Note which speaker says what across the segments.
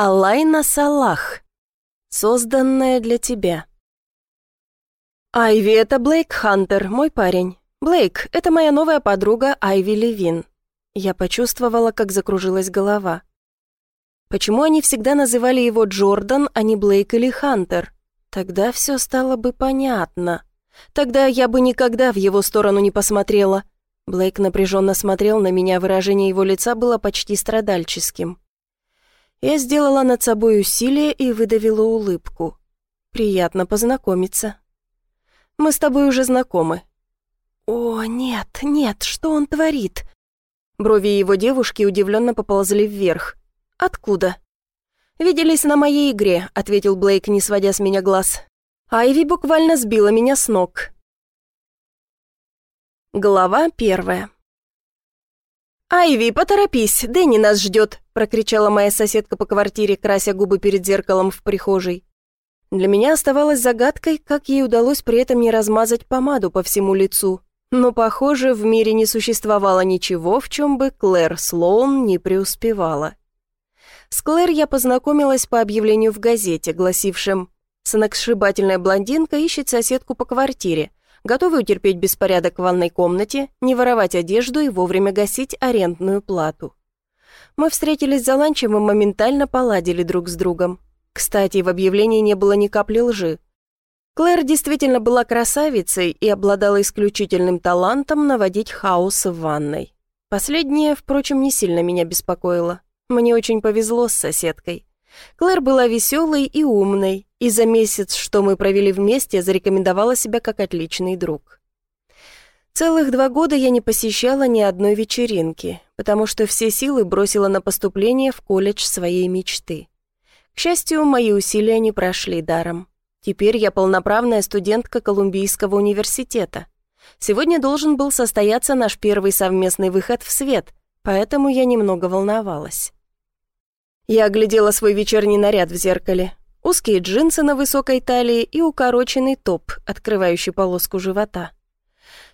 Speaker 1: Алайна Салах. Созданная для тебя. Айви — это Блейк Хантер, мой парень. Блейк — это моя новая подруга Айви Левин. Я почувствовала, как закружилась голова. Почему они всегда называли его Джордан, а не Блейк или Хантер? Тогда все стало бы понятно. Тогда я бы никогда в его сторону не посмотрела. Блейк напряженно смотрел на меня, выражение его лица было почти страдальческим. Я сделала над собой усилие и выдавила улыбку. «Приятно познакомиться». «Мы с тобой уже знакомы». «О, нет, нет, что он творит?» Брови его девушки удивленно поползли вверх. «Откуда?» «Виделись на моей игре», — ответил Блейк, не сводя с меня глаз. Айви буквально сбила меня с ног. Глава первая. «Айви, поторопись, Дэнни нас ждет», — прокричала моя соседка по квартире, крася губы перед зеркалом в прихожей. Для меня оставалось загадкой, как ей удалось при этом не размазать помаду по всему лицу. Но, похоже, в мире не существовало ничего, в чем бы Клэр Слоун не преуспевала. С Клэр я познакомилась по объявлению в газете, гласившем «Сногсшибательная блондинка ищет соседку по квартире, готовы утерпеть беспорядок в ванной комнате, не воровать одежду и вовремя гасить арендную плату». Мы встретились за ланчем и моментально поладили друг с другом. Кстати, в объявлении не было ни капли лжи. Клэр действительно была красавицей и обладала исключительным талантом наводить хаос в ванной. Последнее, впрочем, не сильно меня беспокоило. Мне очень повезло с соседкой. Клэр была веселой и умной, и за месяц, что мы провели вместе, зарекомендовала себя как отличный друг. Целых два года я не посещала ни одной вечеринки, потому что все силы бросила на поступление в колледж своей мечты. К счастью, мои усилия не прошли даром. Теперь я полноправная студентка Колумбийского университета. Сегодня должен был состояться наш первый совместный выход в свет, поэтому я немного волновалась. Я оглядела свой вечерний наряд в зеркале. Узкие джинсы на высокой талии и укороченный топ, открывающий полоску живота.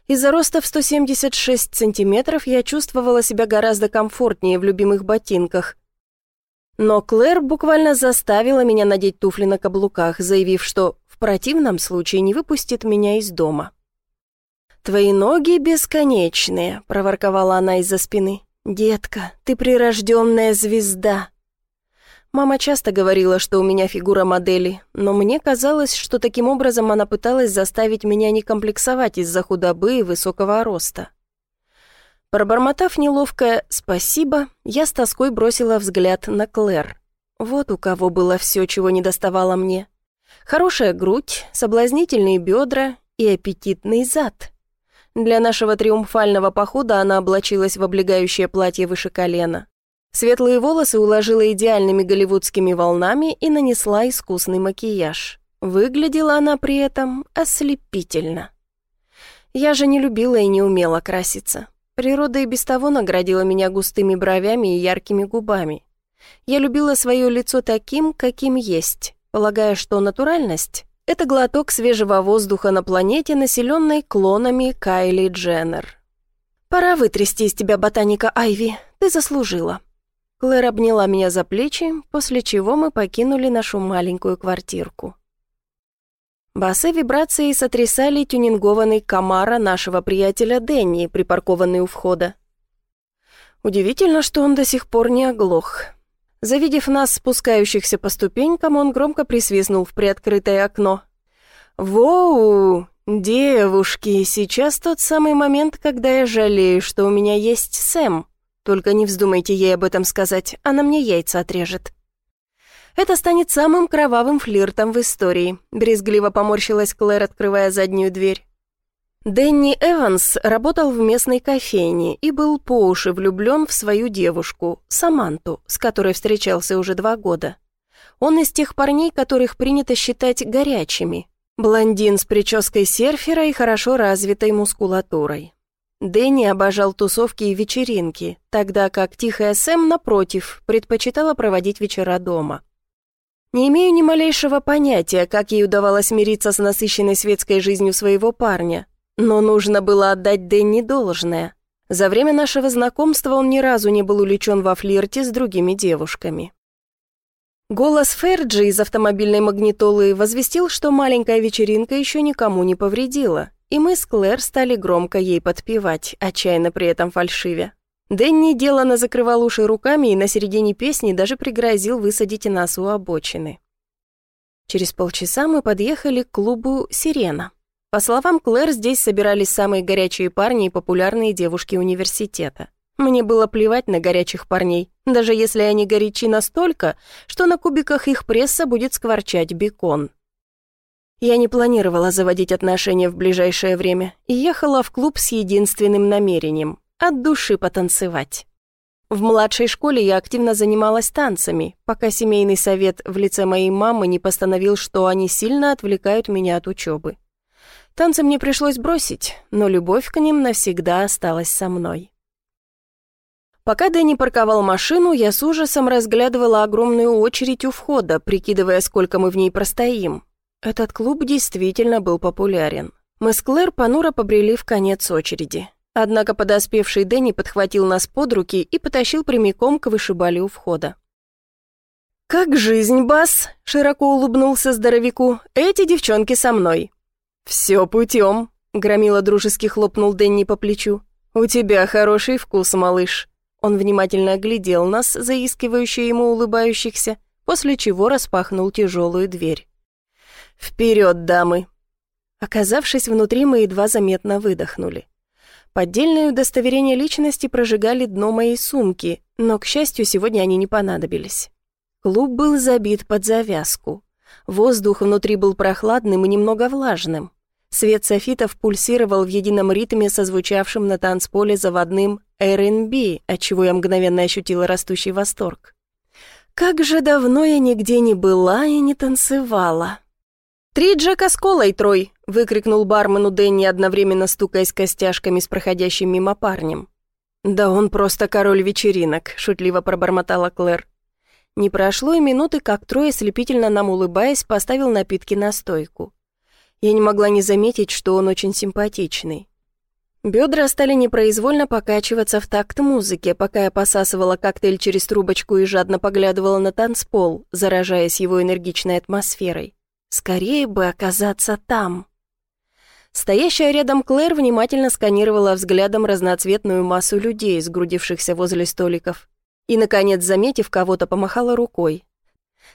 Speaker 1: Из-за роста в 176 сантиметров я чувствовала себя гораздо комфортнее в любимых ботинках. Но Клэр буквально заставила меня надеть туфли на каблуках, заявив, что в противном случае не выпустит меня из дома. «Твои ноги бесконечные», — проворковала она из-за спины. «Детка, ты прирожденная звезда, Мама часто говорила, что у меня фигура модели, но мне казалось, что таким образом она пыталась заставить меня не комплексовать из-за худобы и высокого роста. Пробормотав неловкое «спасибо», я с тоской бросила взгляд на Клэр. Вот у кого было все, чего не доставало мне. Хорошая грудь, соблазнительные бедра и аппетитный зад. Для нашего триумфального похода она облачилась в облегающее платье выше колена. Светлые волосы уложила идеальными голливудскими волнами и нанесла искусный макияж. Выглядела она при этом ослепительно. Я же не любила и не умела краситься. Природа и без того наградила меня густыми бровями и яркими губами. Я любила свое лицо таким, каким есть, полагая, что натуральность — это глоток свежего воздуха на планете, населенной клонами Кайли Дженнер. «Пора вытрясти из тебя ботаника Айви, ты заслужила», Клэр обняла меня за плечи, после чего мы покинули нашу маленькую квартирку. Басы вибрации сотрясали тюнингованный комара нашего приятеля Дэнни, припаркованный у входа. Удивительно, что он до сих пор не оглох. Завидев нас, спускающихся по ступенькам, он громко присвистнул в приоткрытое окно. «Воу! Девушки, сейчас тот самый момент, когда я жалею, что у меня есть Сэм. Только не вздумайте ей об этом сказать, она мне яйца отрежет. Это станет самым кровавым флиртом в истории, брезгливо поморщилась Клэр, открывая заднюю дверь. Дэнни Эванс работал в местной кофейне и был по уши влюблен в свою девушку, Саманту, с которой встречался уже два года. Он из тех парней, которых принято считать горячими. Блондин с прической серфера и хорошо развитой мускулатурой. Дэнни обожал тусовки и вечеринки, тогда как тихая Сэм, напротив, предпочитала проводить вечера дома. Не имею ни малейшего понятия, как ей удавалось мириться с насыщенной светской жизнью своего парня, но нужно было отдать Дэнни должное. За время нашего знакомства он ни разу не был увлечен во флирте с другими девушками. Голос Ферджи из автомобильной магнитолы возвестил, что маленькая вечеринка еще никому не повредила, и мы с Клэр стали громко ей подпевать, отчаянно при этом фальшивя. Дэнни делано закрывал уши руками и на середине песни даже пригрозил высадить нас у обочины. Через полчаса мы подъехали к клубу «Сирена». По словам Клэр, здесь собирались самые горячие парни и популярные девушки университета. Мне было плевать на горячих парней, даже если они горячи настолько, что на кубиках их пресса будет скворчать бекон. Я не планировала заводить отношения в ближайшее время и ехала в клуб с единственным намерением – от души потанцевать. В младшей школе я активно занималась танцами, пока семейный совет в лице моей мамы не постановил, что они сильно отвлекают меня от учебы. Танцы мне пришлось бросить, но любовь к ним навсегда осталась со мной. Пока Дэнни парковал машину, я с ужасом разглядывала огромную очередь у входа, прикидывая, сколько мы в ней простоим. Этот клуб действительно был популярен. Мы с Клэр понуро побрели в конец очереди. Однако подоспевший Дэнни подхватил нас под руки и потащил прямиком к вышибали у входа. «Как жизнь, Бас?» — широко улыбнулся здоровяку. «Эти девчонки со мной». «Все путем», — громила дружески хлопнул Дэнни по плечу. «У тебя хороший вкус, малыш». Он внимательно оглядел нас, заискивающе ему улыбающихся, после чего распахнул тяжелую дверь. «Вперед, дамы!» Оказавшись внутри, мы едва заметно выдохнули. Поддельные удостоверения личности прожигали дно моей сумки, но, к счастью, сегодня они не понадобились. Клуб был забит под завязку. Воздух внутри был прохладным и немного влажным. Свет софитов пульсировал в едином ритме со звучавшим на танцполе заводным R&B, отчего я мгновенно ощутила растущий восторг. Как же давно я нигде не была и не танцевала. «Три Джека с колой, Трой!» — выкрикнул бармену Дэнни, одновременно стукаясь костяшками с проходящим мимо парнем. «Да он просто король вечеринок», — шутливо пробормотала Клэр. Не прошло и минуты, как Трой, ослепительно нам улыбаясь, поставил напитки на стойку. Я не могла не заметить, что он очень симпатичный. Бедра стали непроизвольно покачиваться в такт музыки, пока я посасывала коктейль через трубочку и жадно поглядывала на танцпол, заражаясь его энергичной атмосферой. Скорее бы оказаться там. Стоящая рядом Клэр внимательно сканировала взглядом разноцветную массу людей, сгрудившихся возле столиков. И, наконец, заметив кого-то, помахала рукой.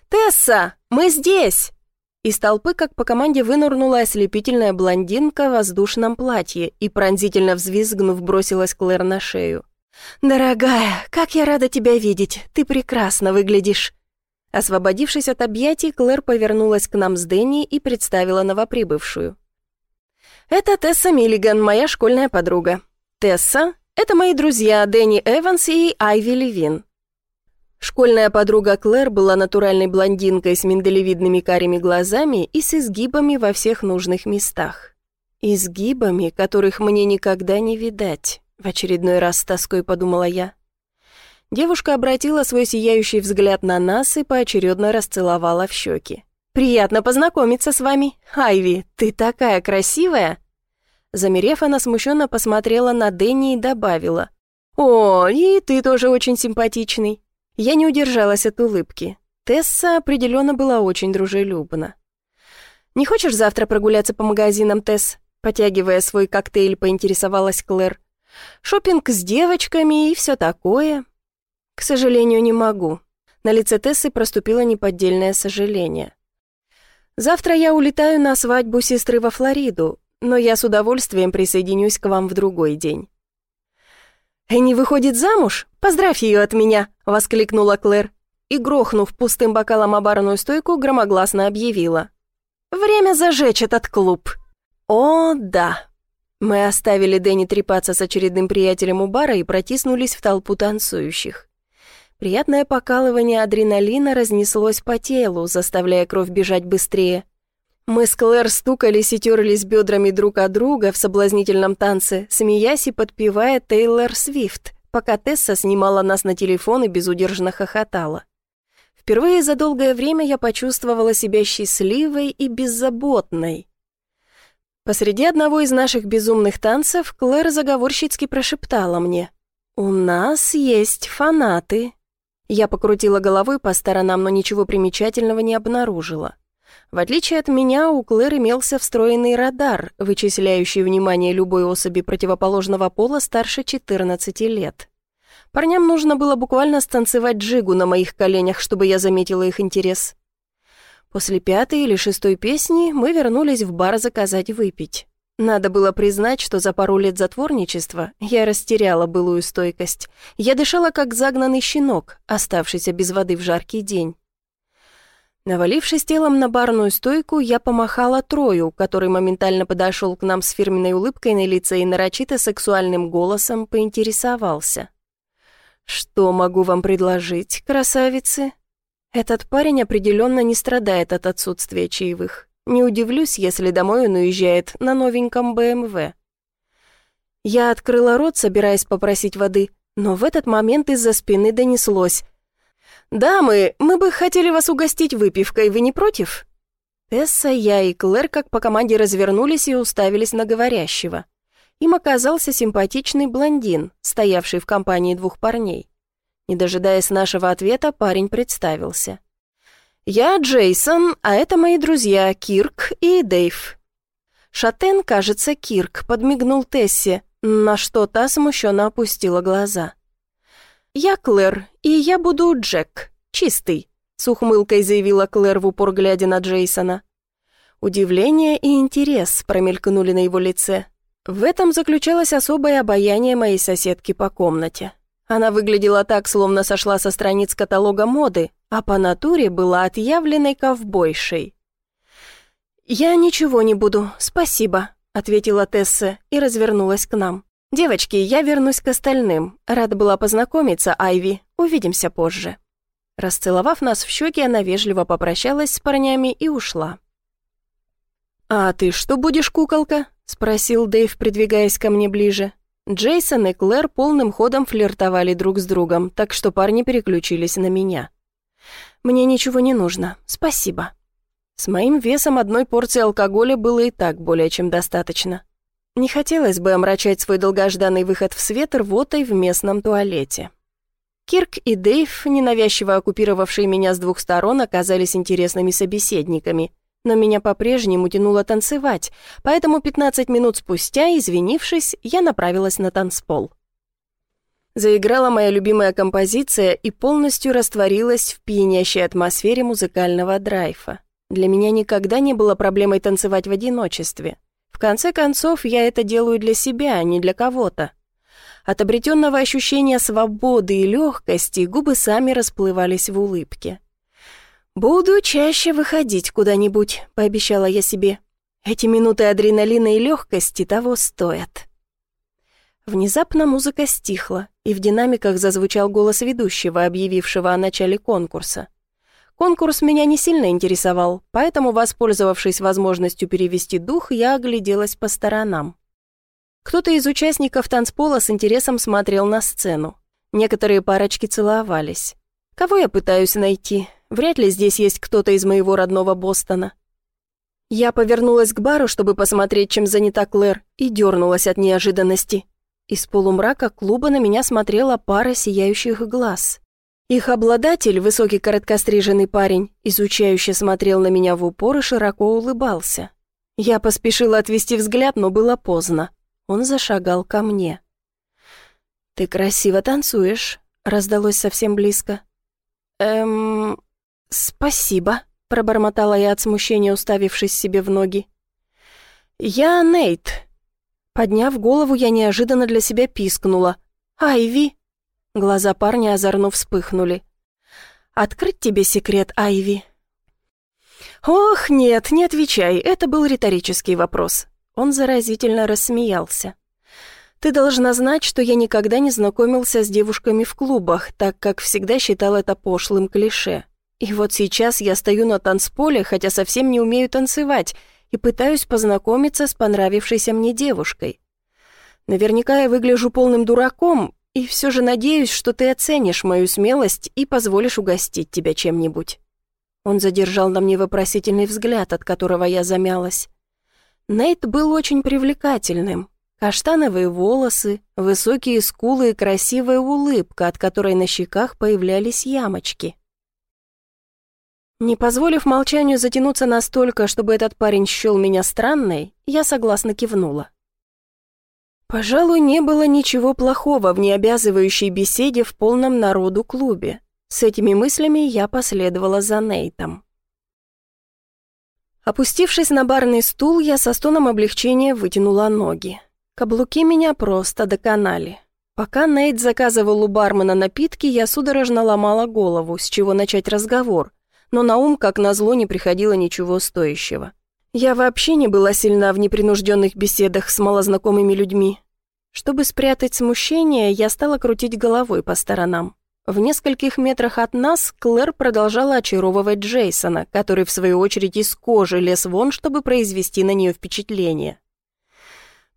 Speaker 1: «Тесса, мы здесь!» Из толпы, как по команде, вынырнула ослепительная блондинка в воздушном платье и, пронзительно взвизгнув, бросилась Клэр на шею. «Дорогая, как я рада тебя видеть! Ты прекрасно выглядишь!» Освободившись от объятий, Клэр повернулась к нам с Дэнни и представила новоприбывшую. «Это Тесса Миллиган, моя школьная подруга. Тесса — это мои друзья Дэнни Эванс и Айви Левин. Школьная подруга Клэр была натуральной блондинкой с миндалевидными карими глазами и с изгибами во всех нужных местах. Изгибами, которых мне никогда не видать, в очередной раз с тоской подумала я. Девушка обратила свой сияющий взгляд на нас и поочередно расцеловала в щеки. «Приятно познакомиться с вами. Айви, ты такая красивая!» Замерев, она смущенно посмотрела на Дэнни и добавила. «О, и ты тоже очень симпатичный. Я не удержалась от улыбки. Тесса определенно была очень дружелюбна. «Не хочешь завтра прогуляться по магазинам, Тесс?» Потягивая свой коктейль, поинтересовалась Клэр. Шопинг с девочками и все такое». «К сожалению, не могу». На лице Тессы проступило неподдельное сожаление. «Завтра я улетаю на свадьбу сестры во Флориду, но я с удовольствием присоединюсь к вам в другой день». «Энни выходит замуж? Поздравь ее от меня!» — воскликнула Клэр. И, грохнув пустым бокалом о барную стойку, громогласно объявила. «Время зажечь этот клуб!» «О, да!» Мы оставили Дэнни трепаться с очередным приятелем у бара и протиснулись в толпу танцующих. Приятное покалывание адреналина разнеслось по телу, заставляя кровь бежать быстрее. Мы с Клэр стукались и терлись бедрами друг от друга в соблазнительном танце, смеясь и подпевая Тейлор Свифт, пока Тесса снимала нас на телефон и безудержно хохотала. Впервые за долгое время я почувствовала себя счастливой и беззаботной. Посреди одного из наших безумных танцев Клэр заговорщицки прошептала мне «У нас есть фанаты». Я покрутила головой по сторонам, но ничего примечательного не обнаружила. В отличие от меня, у Клэр имелся встроенный радар, вычисляющий внимание любой особи противоположного пола старше 14 лет. Парням нужно было буквально станцевать джигу на моих коленях, чтобы я заметила их интерес. После пятой или шестой песни мы вернулись в бар заказать выпить. Надо было признать, что за пару лет затворничества я растеряла былую стойкость. Я дышала, как загнанный щенок, оставшийся без воды в жаркий день. Навалившись телом на барную стойку, я помахала Трою, который моментально подошел к нам с фирменной улыбкой на лице и нарочито сексуальным голосом поинтересовался. «Что могу вам предложить, красавицы?» Этот парень определенно не страдает от отсутствия чаевых. Не удивлюсь, если домой он уезжает на новеньком БМВ. Я открыла рот, собираясь попросить воды, но в этот момент из-за спины донеслось. «Дамы, мы бы хотели вас угостить выпивкой, вы не против?» Тесса, я и Клэр как по команде развернулись и уставились на говорящего. Им оказался симпатичный блондин, стоявший в компании двух парней. Не дожидаясь нашего ответа, парень представился. «Я Джейсон, а это мои друзья Кирк и Дэйв». Шатен, кажется, Кирк, подмигнул Тессе, на что та смущенно опустила глаза. «Я Клэр, и я буду Джек, чистый», с ухмылкой заявила Клэр в упор, глядя на Джейсона. Удивление и интерес промелькнули на его лице. В этом заключалось особое обаяние моей соседки по комнате. Она выглядела так, словно сошла со страниц каталога моды, а по натуре была отъявленной ковбойшей. «Я ничего не буду, спасибо», — ответила Тесса и развернулась к нам. «Девочки, я вернусь к остальным. Рада была познакомиться, Айви. Увидимся позже». Расцеловав нас в щеки, она вежливо попрощалась с парнями и ушла. «А ты что будешь, куколка?» — спросил Дэйв, придвигаясь ко мне ближе. Джейсон и Клэр полным ходом флиртовали друг с другом, так что парни переключились на меня. «Мне ничего не нужно, спасибо». С моим весом одной порции алкоголя было и так более чем достаточно. Не хотелось бы омрачать свой долгожданный выход в свет рвотой в местном туалете. Кирк и Дейв, ненавязчиво оккупировавшие меня с двух сторон, оказались интересными собеседниками, но меня по-прежнему тянуло танцевать, поэтому 15 минут спустя, извинившись, я направилась на танцпол. Заиграла моя любимая композиция и полностью растворилась в пьянящей атмосфере музыкального драйфа. Для меня никогда не было проблемой танцевать в одиночестве. В конце концов, я это делаю для себя, а не для кого-то. От обретенного ощущения свободы и легкости губы сами расплывались в улыбке. «Буду чаще выходить куда-нибудь», — пообещала я себе. «Эти минуты адреналина и легкости того стоят». Внезапно музыка стихла, и в динамиках зазвучал голос ведущего, объявившего о начале конкурса. Конкурс меня не сильно интересовал, поэтому, воспользовавшись возможностью перевести дух, я огляделась по сторонам. Кто-то из участников танцпола с интересом смотрел на сцену. Некоторые парочки целовались. Кого я пытаюсь найти? Вряд ли здесь есть кто-то из моего родного Бостона. Я повернулась к бару, чтобы посмотреть, чем занята Клэр, и дернулась от неожиданности. Из полумрака клуба на меня смотрела пара сияющих глаз. Их обладатель, высокий короткостриженный парень, изучающе смотрел на меня в упор и широко улыбался. Я поспешила отвести взгляд, но было поздно. Он зашагал ко мне. «Ты красиво танцуешь», — раздалось совсем близко. «Эм... спасибо», — пробормотала я от смущения, уставившись себе в ноги. «Я Нейт». Подняв голову, я неожиданно для себя пискнула. «Айви!» Глаза парня озорно вспыхнули. «Открыть тебе секрет, Айви?» «Ох, нет, не отвечай, это был риторический вопрос». Он заразительно рассмеялся. «Ты должна знать, что я никогда не знакомился с девушками в клубах, так как всегда считал это пошлым клише. И вот сейчас я стою на танцполе, хотя совсем не умею танцевать, и пытаюсь познакомиться с понравившейся мне девушкой. Наверняка я выгляжу полным дураком, и все же надеюсь, что ты оценишь мою смелость и позволишь угостить тебя чем-нибудь». Он задержал на мне вопросительный взгляд, от которого я замялась. Нейт был очень привлекательным. Каштановые волосы, высокие скулы и красивая улыбка, от которой на щеках появлялись ямочки. Не позволив молчанию затянуться настолько, чтобы этот парень счел меня странной, я согласно кивнула. Пожалуй, не было ничего плохого в необязывающей беседе в полном народу клубе. С этими мыслями я последовала за Нейтом. Опустившись на барный стул, я со стоном облегчения вытянула ноги. Каблуки меня просто доконали. Пока Нейт заказывал у бармена напитки, я судорожно ломала голову, с чего начать разговор, но на ум, как назло, не приходило ничего стоящего. Я вообще не была сильна в непринужденных беседах с малознакомыми людьми. Чтобы спрятать смущение, я стала крутить головой по сторонам. В нескольких метрах от нас Клэр продолжала очаровывать Джейсона, который, в свою очередь, из кожи лез вон, чтобы произвести на нее впечатление.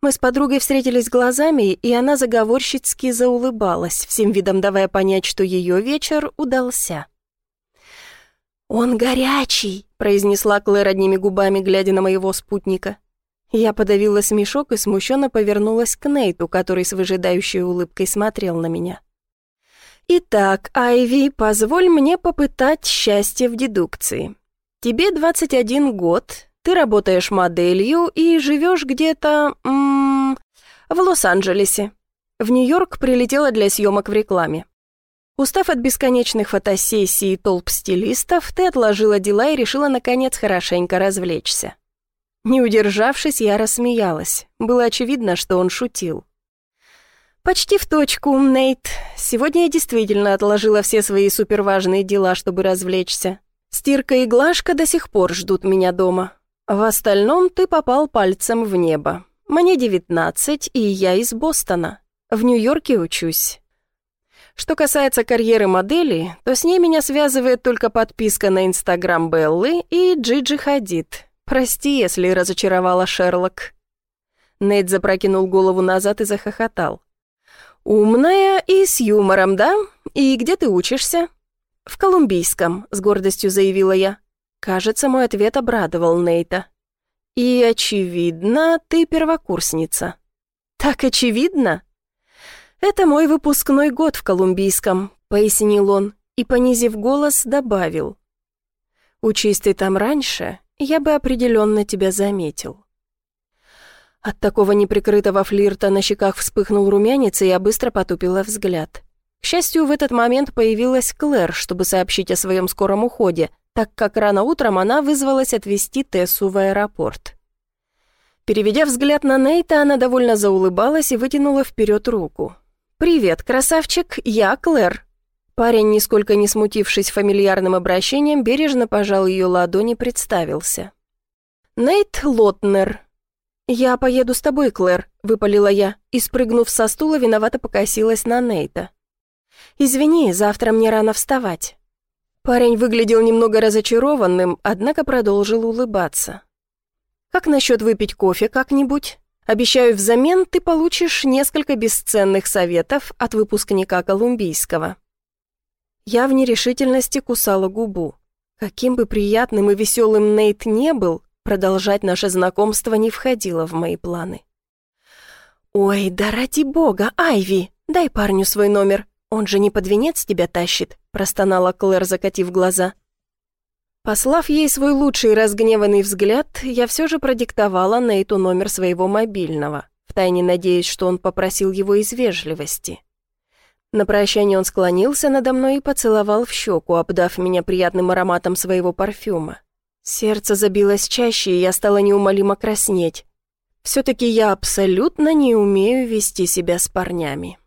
Speaker 1: Мы с подругой встретились глазами, и она заговорщицки заулыбалась, всем видом давая понять, что ее вечер удался. «Он горячий», — произнесла Клэр одними губами, глядя на моего спутника. Я подавила смешок и смущенно повернулась к Нейту, который с выжидающей улыбкой смотрел на меня. Итак, Айви, позволь мне попытать счастье в дедукции. Тебе 21 год, ты работаешь моделью и живешь где-то... в Лос-Анджелесе. В Нью-Йорк прилетела для съемок в рекламе. Устав от бесконечных фотосессий и толп стилистов, ты отложила дела и решила, наконец, хорошенько развлечься. Не удержавшись, я рассмеялась. Было очевидно, что он шутил. «Почти в точку, Нейт. Сегодня я действительно отложила все свои суперважные дела, чтобы развлечься. Стирка и глажка до сих пор ждут меня дома. В остальном ты попал пальцем в небо. Мне девятнадцать, и я из Бостона. В Нью-Йорке учусь. Что касается карьеры модели, то с ней меня связывает только подписка на Инстаграм Беллы и Джиджи Хадид. Прости, если разочаровала Шерлок». Нейт запрокинул голову назад и захохотал. «Умная и с юмором, да? И где ты учишься?» «В Колумбийском», — с гордостью заявила я. Кажется, мой ответ обрадовал Нейта. «И, очевидно, ты первокурсница». «Так очевидно?» «Это мой выпускной год в Колумбийском», — пояснил он и, понизив голос, добавил. «Учись ты там раньше, я бы определенно тебя заметил». От такого неприкрытого флирта на щеках вспыхнул румянец, и я быстро потупила взгляд. К счастью, в этот момент появилась Клэр, чтобы сообщить о своем скором уходе, так как рано утром она вызвалась отвезти Тессу в аэропорт. Переведя взгляд на Нейта, она довольно заулыбалась и вытянула вперед руку. «Привет, красавчик, я Клэр». Парень, нисколько не смутившись фамильярным обращением, бережно пожал ее ладони и представился. «Нейт Лотнер, «Я поеду с тобой, Клэр», — выпалила я, и, спрыгнув со стула, виновато покосилась на Нейта. «Извини, завтра мне рано вставать». Парень выглядел немного разочарованным, однако продолжил улыбаться. «Как насчет выпить кофе как-нибудь? Обещаю, взамен ты получишь несколько бесценных советов от выпускника колумбийского». Я в нерешительности кусала губу. Каким бы приятным и веселым Нейт не был, Продолжать наше знакомство не входило в мои планы. «Ой, да ради бога, Айви, дай парню свой номер, он же не под венец тебя тащит», простонала Клэр, закатив глаза. Послав ей свой лучший разгневанный взгляд, я все же продиктовала Нейту номер своего мобильного, втайне надеясь, что он попросил его из вежливости. На прощание он склонился надо мной и поцеловал в щеку, обдав меня приятным ароматом своего парфюма. Сердце забилось чаще, и я стала неумолимо краснеть. Все-таки я абсолютно не умею вести себя с парнями.